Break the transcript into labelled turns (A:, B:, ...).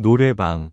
A: 노래방